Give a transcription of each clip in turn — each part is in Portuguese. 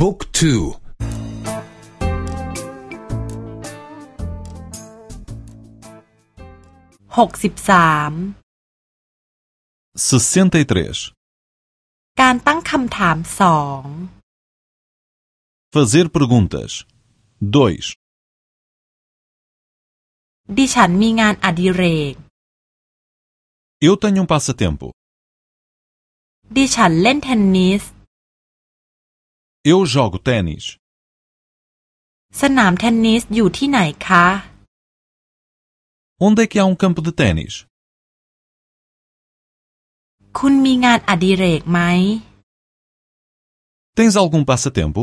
บุ๊กทู หกสิบสาม 63. การตั้งคำถามสอง Fazer perguntas. 2. ดิฉันมีงานอดิเรก Eu tenho um passatempo. ดิฉันเล่นเทนนิส Eu jogo tênis. สนามเทนนิสอยู่ที่ไหนคะ Onde é que há um campo de tênis? คุณมีงานอดิเรกไหม Tens algum passatempo?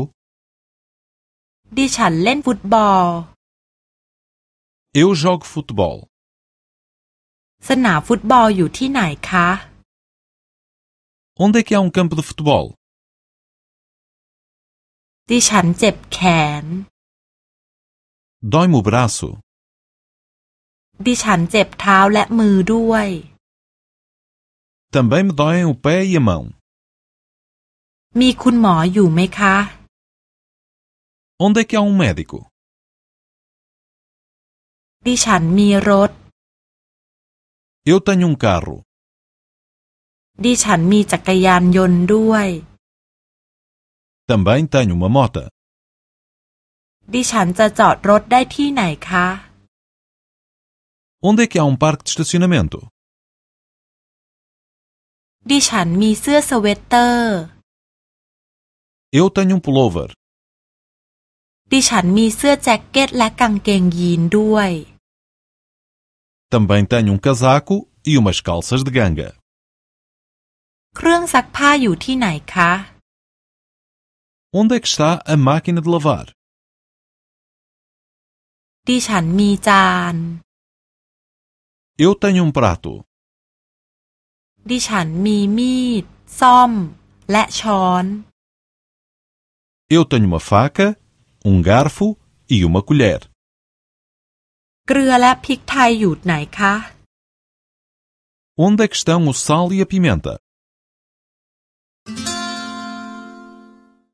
ดิฉันเล่นฟุตบอล Eu jogo futebol. สนามฟุตบอลอยู่ที่ไหนคะ Onde é que há um campo de futebol? ดิฉันเจ็บแขน Dói-me o braço. ดิฉันเจ็บเท้าและมือด้วย Também me doem o pé e a mão. มีคุณหมออยู่ไหมคะ Onde é que há um médico? ดิฉันมีรถ Eu tenho um carro. ดิฉันมีจักรยานยนต์ด้วย Também tenho uma moto. ดิฉันจะจอดรถได้ที่ไหนคะ Onde é que há um parque de estacionamento? ดิฉันมีเสื้อสเวตเตอร์ Eu tenho um pullover. ดิฉันมีเสื้อแจ็คเก็ตและกางเกงยีนด้วย Também tenho um casaco e umas calças de ganga. เครื่องซักผ้าอยู่ที่ไหนคะ Onde é que está a máquina de lavar? ดิฉันมีจาน Eu tenho um prato. ดิฉันมีมีด ซ่อม และช้อน Eu tenho uma faca, um garfo e uma colher. เกลือและพริกไทยอยู่ไหนคะ Onde é que estão o sal e a pimenta?